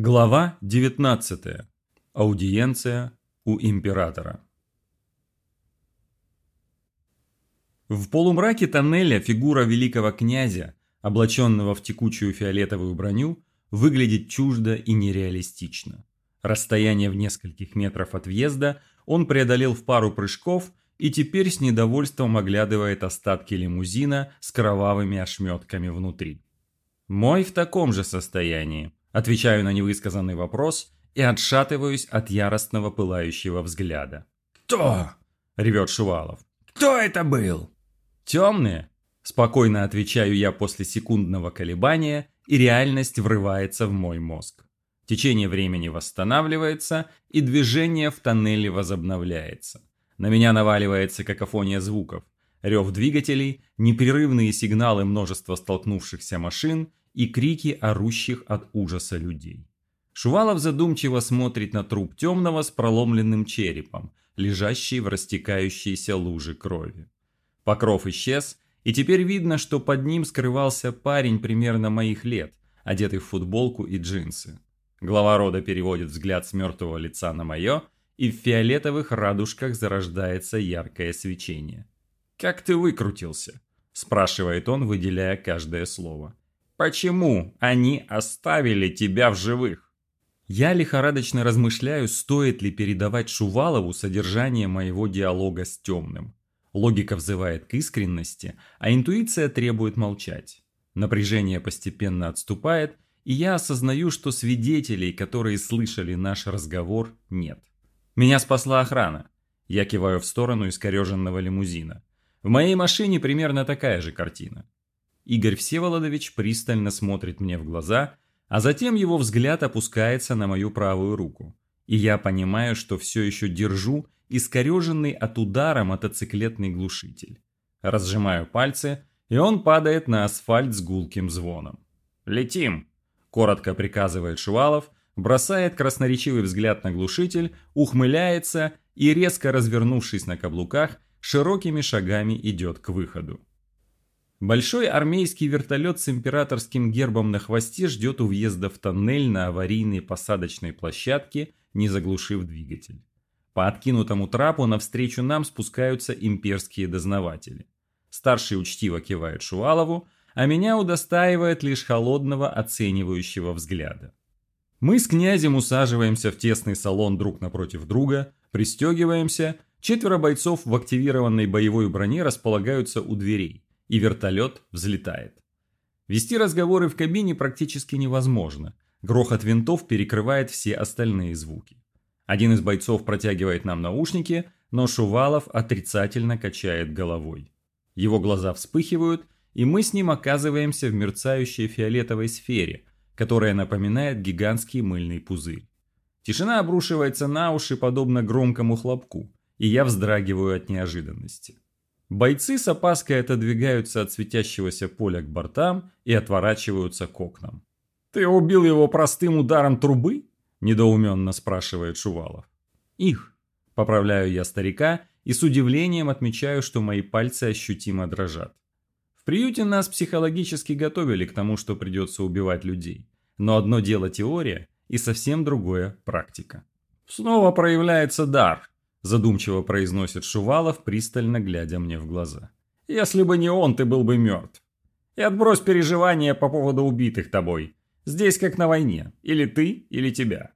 Глава 19. Аудиенция у императора. В полумраке тоннеля фигура великого князя, облаченного в текучую фиолетовую броню, выглядит чуждо и нереалистично. Расстояние в нескольких метров от въезда он преодолел в пару прыжков и теперь с недовольством оглядывает остатки лимузина с кровавыми ошметками внутри. Мой в таком же состоянии. Отвечаю на невысказанный вопрос и отшатываюсь от яростного пылающего взгляда. «Кто?» – ревет Шувалов. «Кто это был?» «Темные?» – спокойно отвечаю я после секундного колебания, и реальность врывается в мой мозг. Течение времени восстанавливается, и движение в тоннеле возобновляется. На меня наваливается какофония звуков, рев двигателей, непрерывные сигналы множества столкнувшихся машин и крики орущих от ужаса людей. Шувалов задумчиво смотрит на труп темного с проломленным черепом, лежащий в растекающейся луже крови. Покров исчез, и теперь видно, что под ним скрывался парень примерно моих лет, одетый в футболку и джинсы. Глава рода переводит взгляд с мертвого лица на мое, и в фиолетовых радужках зарождается яркое свечение. «Как ты выкрутился?» – спрашивает он, выделяя каждое слово. Почему они оставили тебя в живых? Я лихорадочно размышляю, стоит ли передавать Шувалову содержание моего диалога с темным. Логика взывает к искренности, а интуиция требует молчать. Напряжение постепенно отступает, и я осознаю, что свидетелей, которые слышали наш разговор, нет. Меня спасла охрана. Я киваю в сторону искореженного лимузина. В моей машине примерно такая же картина. Игорь Всеволодович пристально смотрит мне в глаза, а затем его взгляд опускается на мою правую руку. И я понимаю, что все еще держу искореженный от удара мотоциклетный глушитель. Разжимаю пальцы, и он падает на асфальт с гулким звоном. «Летим!» – коротко приказывает Шувалов, бросает красноречивый взгляд на глушитель, ухмыляется и, резко развернувшись на каблуках, широкими шагами идет к выходу. Большой армейский вертолет с императорским гербом на хвосте ждет у въезда в тоннель на аварийной посадочной площадке, не заглушив двигатель. По откинутому трапу навстречу нам спускаются имперские дознаватели. Старший учтиво кивает Шувалову, а меня удостаивает лишь холодного оценивающего взгляда. Мы с князем усаживаемся в тесный салон друг напротив друга, пристегиваемся, четверо бойцов в активированной боевой броне располагаются у дверей и вертолет взлетает. Вести разговоры в кабине практически невозможно. Грохот винтов перекрывает все остальные звуки. Один из бойцов протягивает нам наушники, но Шувалов отрицательно качает головой. Его глаза вспыхивают, и мы с ним оказываемся в мерцающей фиолетовой сфере, которая напоминает гигантский мыльный пузырь. Тишина обрушивается на уши, подобно громкому хлопку, и я вздрагиваю от неожиданности. Бойцы с опаской отодвигаются от светящегося поля к бортам и отворачиваются к окнам. «Ты убил его простым ударом трубы?» – недоуменно спрашивает Шувалов. «Их», – поправляю я старика и с удивлением отмечаю, что мои пальцы ощутимо дрожат. В приюте нас психологически готовили к тому, что придется убивать людей. Но одно дело теория и совсем другое практика. Снова проявляется дар, задумчиво произносит Шувалов, пристально глядя мне в глаза. «Если бы не он, ты был бы мертв. И отбрось переживания по поводу убитых тобой. Здесь как на войне. Или ты, или тебя».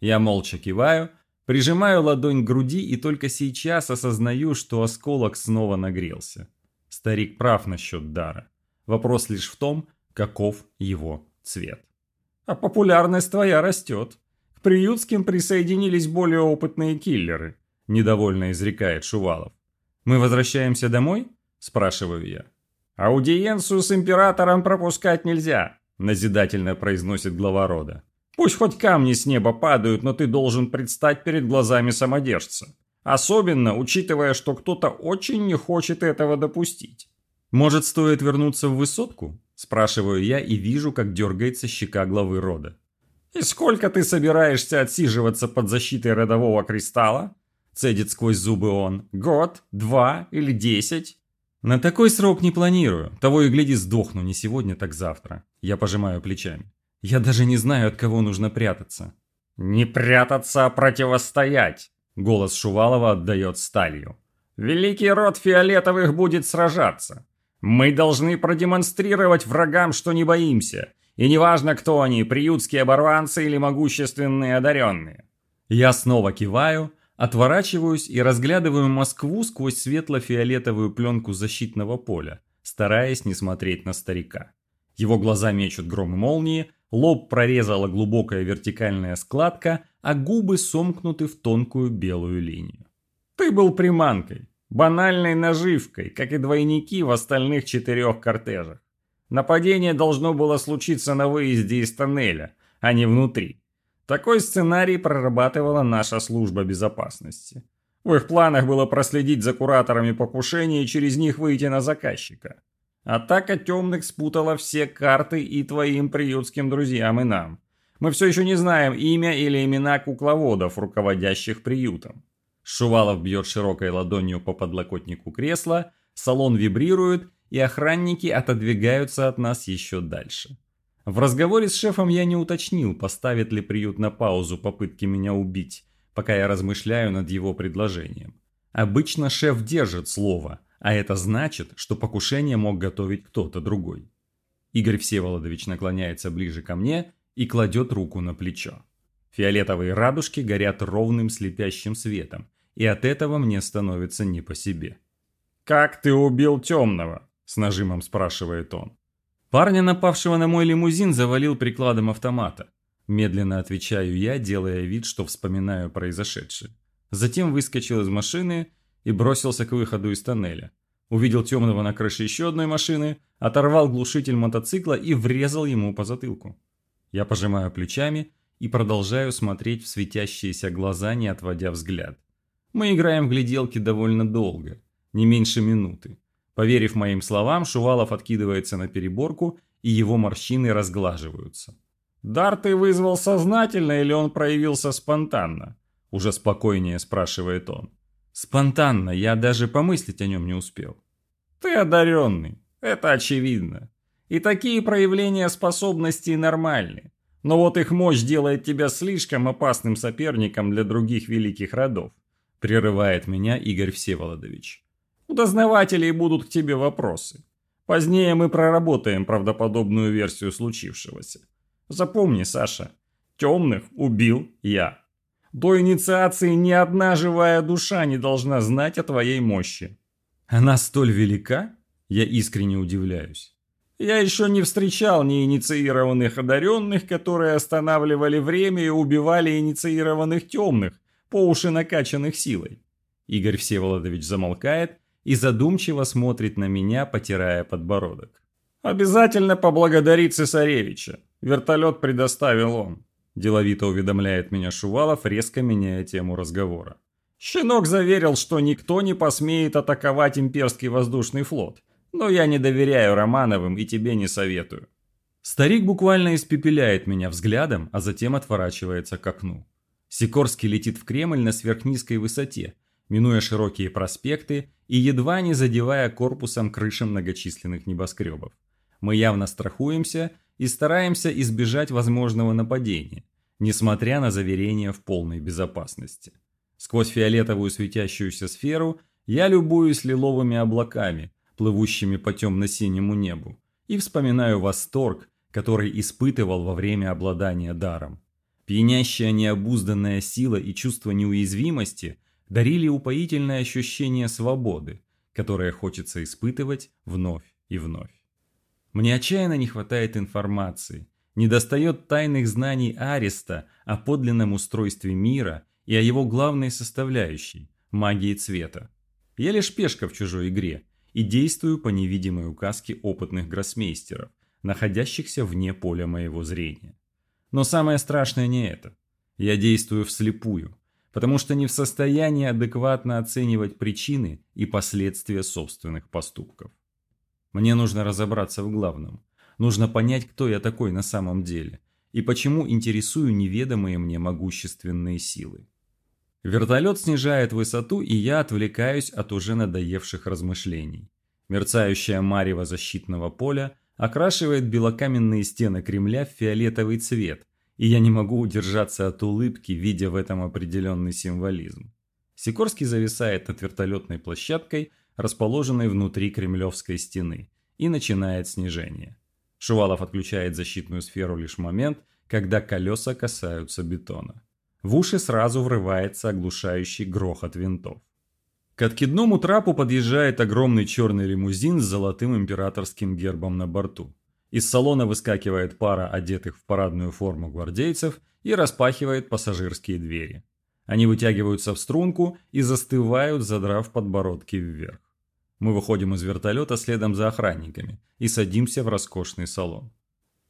Я молча киваю, прижимаю ладонь к груди и только сейчас осознаю, что осколок снова нагрелся. Старик прав насчет дара. Вопрос лишь в том, каков его цвет. «А популярность твоя растет. Приютским присоединились более опытные киллеры», – недовольно изрекает Шувалов. «Мы возвращаемся домой?» – спрашиваю я. «Аудиенцию с императором пропускать нельзя», – назидательно произносит глава рода. «Пусть хоть камни с неба падают, но ты должен предстать перед глазами самодержца. Особенно, учитывая, что кто-то очень не хочет этого допустить». «Может, стоит вернуться в высотку?» – спрашиваю я и вижу, как дергается щека главы рода. «И сколько ты собираешься отсиживаться под защитой родового кристалла?» Цедит сквозь зубы он. Год? Два? Или десять? На такой срок не планирую. Того и гляди сдохну не сегодня, так завтра. Я пожимаю плечами. Я даже не знаю, от кого нужно прятаться. «Не прятаться, а противостоять!» Голос Шувалова отдает сталью. «Великий род фиолетовых будет сражаться. Мы должны продемонстрировать врагам, что не боимся. И неважно, кто они, приютские оборванцы или могущественные одаренные». Я снова киваю, отворачиваюсь и разглядываю Москву сквозь светло-фиолетовую пленку защитного поля, стараясь не смотреть на старика. Его глаза мечут гром и молнии, лоб прорезала глубокая вертикальная складка, а губы сомкнуты в тонкую белую линию. «Ты был приманкой, банальной наживкой, как и двойники в остальных четырех кортежах. Нападение должно было случиться на выезде из тоннеля, а не внутри. Такой сценарий прорабатывала наша служба безопасности. В их планах было проследить за кураторами покушения и через них выйти на заказчика. Атака темных спутала все карты и твоим приютским друзьям, и нам. Мы все еще не знаем имя или имена кукловодов, руководящих приютом. Шувалов бьет широкой ладонью по подлокотнику кресла, салон вибрирует, и охранники отодвигаются от нас еще дальше. В разговоре с шефом я не уточнил, поставит ли приют на паузу попытки меня убить, пока я размышляю над его предложением. Обычно шеф держит слово, а это значит, что покушение мог готовить кто-то другой. Игорь Всеволодович наклоняется ближе ко мне и кладет руку на плечо. Фиолетовые радужки горят ровным слепящим светом, и от этого мне становится не по себе. «Как ты убил темного?» – с нажимом спрашивает он. Парня, напавшего на мой лимузин, завалил прикладом автомата. Медленно отвечаю я, делая вид, что вспоминаю произошедшее. Затем выскочил из машины и бросился к выходу из тоннеля. Увидел темного на крыше еще одной машины, оторвал глушитель мотоцикла и врезал ему по затылку. Я пожимаю плечами и продолжаю смотреть в светящиеся глаза, не отводя взгляд. Мы играем в гляделки довольно долго, не меньше минуты. Поверив моим словам, Шувалов откидывается на переборку, и его морщины разглаживаются. «Дар ты вызвал сознательно или он проявился спонтанно?» Уже спокойнее спрашивает он. Спонтанно, я даже помыслить о нем не успел. Ты одаренный, это очевидно. И такие проявления способностей нормальны. Но вот их мощь делает тебя слишком опасным соперником для других великих родов. Прерывает меня Игорь Всеволодович. У дознавателей будут к тебе вопросы. Позднее мы проработаем правдоподобную версию случившегося. Запомни, Саша, темных убил я. До инициации ни одна живая душа не должна знать о твоей мощи. Она столь велика? Я искренне удивляюсь. Я еще не встречал неинициированных одаренных, которые останавливали время и убивали инициированных темных, по уши накачанных силой. Игорь Всеволодович замолкает и задумчиво смотрит на меня, потирая подбородок. «Обязательно поблагодари цесаревича. Вертолет предоставил он. Деловито уведомляет меня Шувалов, резко меняя тему разговора. Щенок заверил, что никто не посмеет атаковать имперский воздушный флот. Но я не доверяю Романовым и тебе не советую. Старик буквально испепеляет меня взглядом, а затем отворачивается к окну. Сикорский летит в Кремль на сверхнизкой высоте, минуя широкие проспекты и едва не задевая корпусом крыши многочисленных небоскребов. Мы явно страхуемся и стараемся избежать возможного нападения, несмотря на заверения в полной безопасности. Сквозь фиолетовую светящуюся сферу я любуюсь лиловыми облаками, плывущими по темно-синему небу, и вспоминаю восторг, который испытывал во время обладания даром. Пьянящая необузданная сила и чувство неуязвимости дарили упоительное ощущение свободы, которое хочется испытывать вновь и вновь. Мне отчаянно не хватает информации, недостает тайных знаний Ариста о подлинном устройстве мира и о его главной составляющей – магии цвета. Я лишь пешка в чужой игре и действую по невидимой указке опытных гроссмейстеров, находящихся вне поля моего зрения. Но самое страшное не это. Я действую вслепую, потому что не в состоянии адекватно оценивать причины и последствия собственных поступков. Мне нужно разобраться в главном. Нужно понять, кто я такой на самом деле и почему интересую неведомые мне могущественные силы. Вертолет снижает высоту, и я отвлекаюсь от уже надоевших размышлений. Мерцающая марево защитного поля окрашивает белокаменные стены Кремля в фиолетовый цвет, и я не могу удержаться от улыбки, видя в этом определенный символизм. Сикорский зависает над вертолетной площадкой, расположенной внутри Кремлевской стены, и начинает снижение. Шувалов отключает защитную сферу лишь в момент, когда колеса касаются бетона. В уши сразу врывается оглушающий грохот винтов. К откидному трапу подъезжает огромный черный лимузин с золотым императорским гербом на борту. Из салона выскакивает пара одетых в парадную форму гвардейцев и распахивает пассажирские двери. Они вытягиваются в струнку и застывают, задрав подбородки вверх. Мы выходим из вертолета следом за охранниками и садимся в роскошный салон.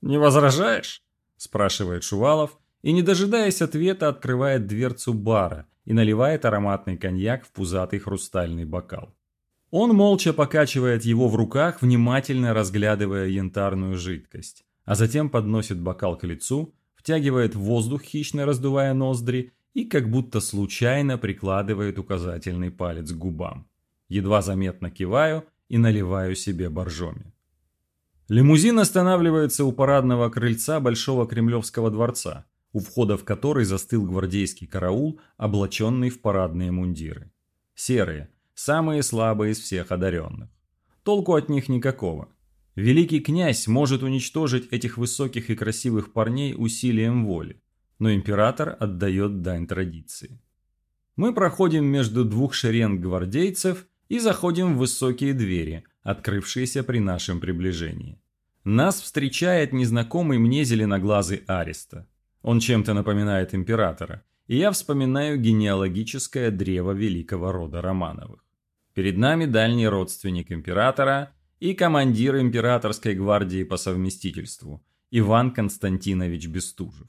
«Не возражаешь?» – спрашивает Шувалов и, не дожидаясь ответа, открывает дверцу бара и наливает ароматный коньяк в пузатый хрустальный бокал. Он молча покачивает его в руках, внимательно разглядывая янтарную жидкость, а затем подносит бокал к лицу, втягивает воздух, хищно раздувая ноздри, и как будто случайно прикладывает указательный палец к губам. Едва заметно киваю и наливаю себе боржоми. Лимузин останавливается у парадного крыльца Большого Кремлевского дворца, у входа в который застыл гвардейский караул, облаченный в парадные мундиры. Серые, самые слабые из всех одаренных. Толку от них никакого. Великий князь может уничтожить этих высоких и красивых парней усилием воли, но император отдает дань традиции. Мы проходим между двух шеренг гвардейцев и заходим в высокие двери, открывшиеся при нашем приближении. Нас встречает незнакомый мне зеленоглазый Ариста. Он чем-то напоминает императора, и я вспоминаю генеалогическое древо великого рода Романовых. Перед нами дальний родственник императора и командир императорской гвардии по совместительству Иван Константинович Бестужев.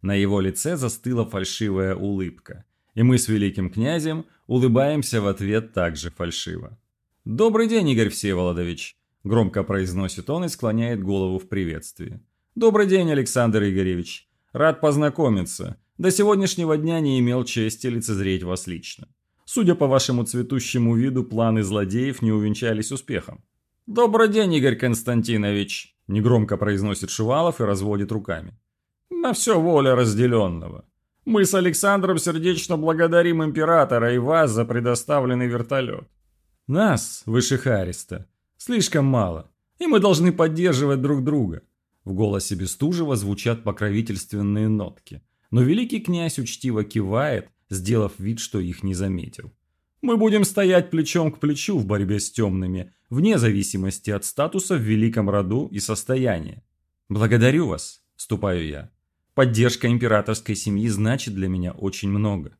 На его лице застыла фальшивая улыбка, и мы с великим князем улыбаемся в ответ также фальшиво. «Добрый день, Игорь Всеволодович!» – громко произносит он и склоняет голову в приветствии. «Добрый день, Александр Игоревич! Рад познакомиться. До сегодняшнего дня не имел чести лицезреть вас лично. Судя по вашему цветущему виду, планы злодеев не увенчались успехом». «Добрый день, Игорь Константинович!» – негромко произносит Шувалов и разводит руками. «На все воля разделенного. Мы с Александром сердечно благодарим императора и вас за предоставленный вертолет. Нас, высших Ариста, слишком мало, и мы должны поддерживать друг друга. В голосе Бестужева звучат покровительственные нотки, но великий князь учтиво кивает, сделав вид, что их не заметил. Мы будем стоять плечом к плечу в борьбе с темными, вне зависимости от статуса в великом роду и состояния. Благодарю вас, вступаю я. Поддержка императорской семьи значит для меня очень много.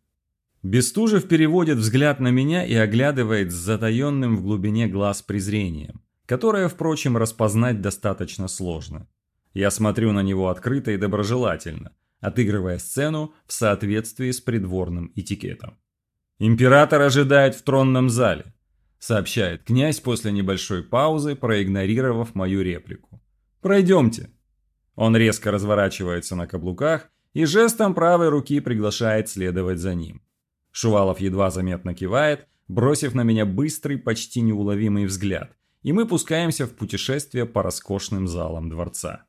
Бестужев переводит взгляд на меня и оглядывает с затаенным в глубине глаз презрением, которое, впрочем, распознать достаточно сложно. Я смотрю на него открыто и доброжелательно, отыгрывая сцену в соответствии с придворным этикетом. «Император ожидает в тронном зале», – сообщает князь после небольшой паузы, проигнорировав мою реплику. «Пройдемте». Он резко разворачивается на каблуках и жестом правой руки приглашает следовать за ним. Шувалов едва заметно кивает, бросив на меня быстрый, почти неуловимый взгляд, и мы пускаемся в путешествие по роскошным залам дворца.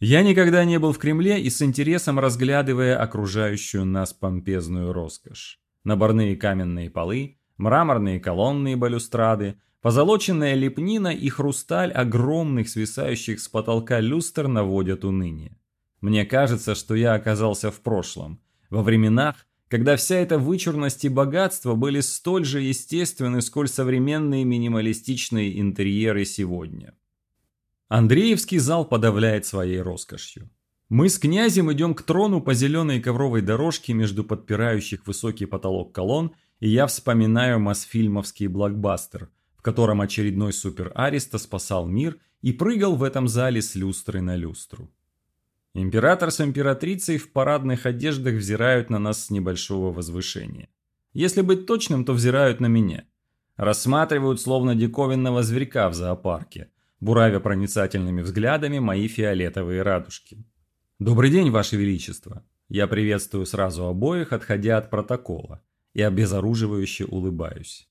Я никогда не был в Кремле и с интересом разглядывая окружающую нас помпезную роскошь. Наборные каменные полы, мраморные колонны и балюстрады, Позолоченная лепнина и хрусталь огромных свисающих с потолка люстр наводят уныние. Мне кажется, что я оказался в прошлом, во временах, когда вся эта вычурность и богатство были столь же естественны, сколь современные минималистичные интерьеры сегодня. Андреевский зал подавляет своей роскошью. Мы с князем идем к трону по зеленой ковровой дорожке между подпирающих высокий потолок колонн, и я вспоминаю мосфильмовский блокбастер – котором очередной супер-ариста спасал мир и прыгал в этом зале с люстры на люстру. Император с императрицей в парадных одеждах взирают на нас с небольшого возвышения. Если быть точным, то взирают на меня. Рассматривают словно диковинного зверька в зоопарке, буравя проницательными взглядами мои фиолетовые радужки. «Добрый день, Ваше Величество!» Я приветствую сразу обоих, отходя от протокола, и обезоруживающе улыбаюсь.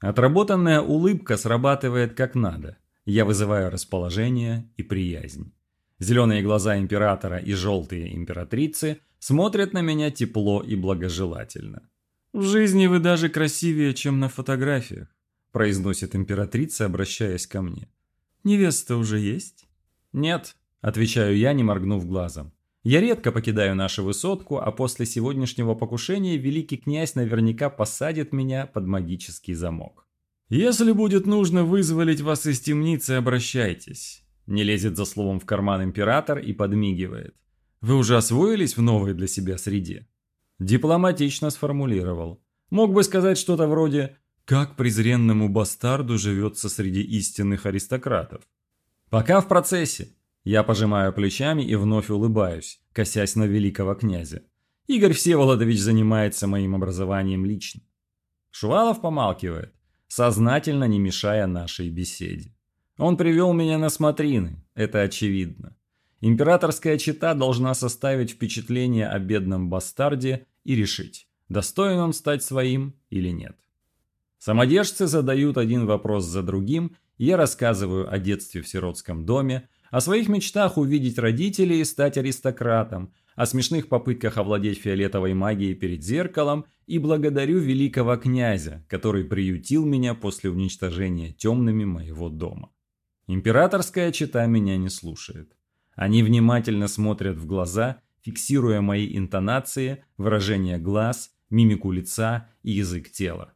Отработанная улыбка срабатывает как надо. Я вызываю расположение и приязнь. Зеленые глаза императора и желтые императрицы смотрят на меня тепло и благожелательно. «В жизни вы даже красивее, чем на фотографиях», произносит императрица, обращаясь ко мне. «Невеста уже есть?» «Нет», отвечаю я, не моргнув глазом. Я редко покидаю нашу высотку, а после сегодняшнего покушения великий князь наверняка посадит меня под магический замок. «Если будет нужно вызволить вас из темницы, обращайтесь». Не лезет за словом в карман император и подмигивает. «Вы уже освоились в новой для себя среде?» Дипломатично сформулировал. Мог бы сказать что-то вроде «Как презренному бастарду живется среди истинных аристократов?» «Пока в процессе. Я пожимаю плечами и вновь улыбаюсь, косясь на великого князя. Игорь Всеволодович занимается моим образованием лично. Шувалов помалкивает, сознательно не мешая нашей беседе. Он привел меня на смотрины, это очевидно. Императорская чета должна составить впечатление о бедном бастарде и решить, достоин он стать своим или нет. Самодержцы задают один вопрос за другим, я рассказываю о детстве в сиротском доме, о своих мечтах увидеть родителей и стать аристократом, о смешных попытках овладеть фиолетовой магией перед зеркалом и благодарю великого князя, который приютил меня после уничтожения темными моего дома. Императорская чита меня не слушает. Они внимательно смотрят в глаза, фиксируя мои интонации, выражение глаз, мимику лица и язык тела.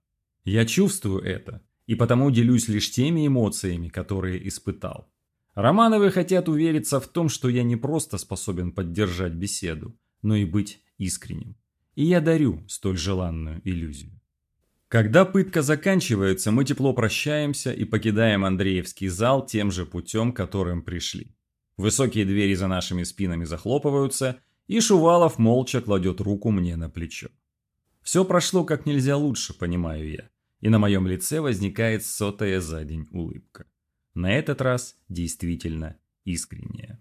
Я чувствую это, и потому делюсь лишь теми эмоциями, которые испытал. Романовы хотят увериться в том, что я не просто способен поддержать беседу, но и быть искренним. И я дарю столь желанную иллюзию. Когда пытка заканчивается, мы тепло прощаемся и покидаем Андреевский зал тем же путем, которым пришли. Высокие двери за нашими спинами захлопываются, и Шувалов молча кладет руку мне на плечо. Все прошло как нельзя лучше, понимаю я, и на моем лице возникает сотая за день улыбка на этот раз действительно искренняя.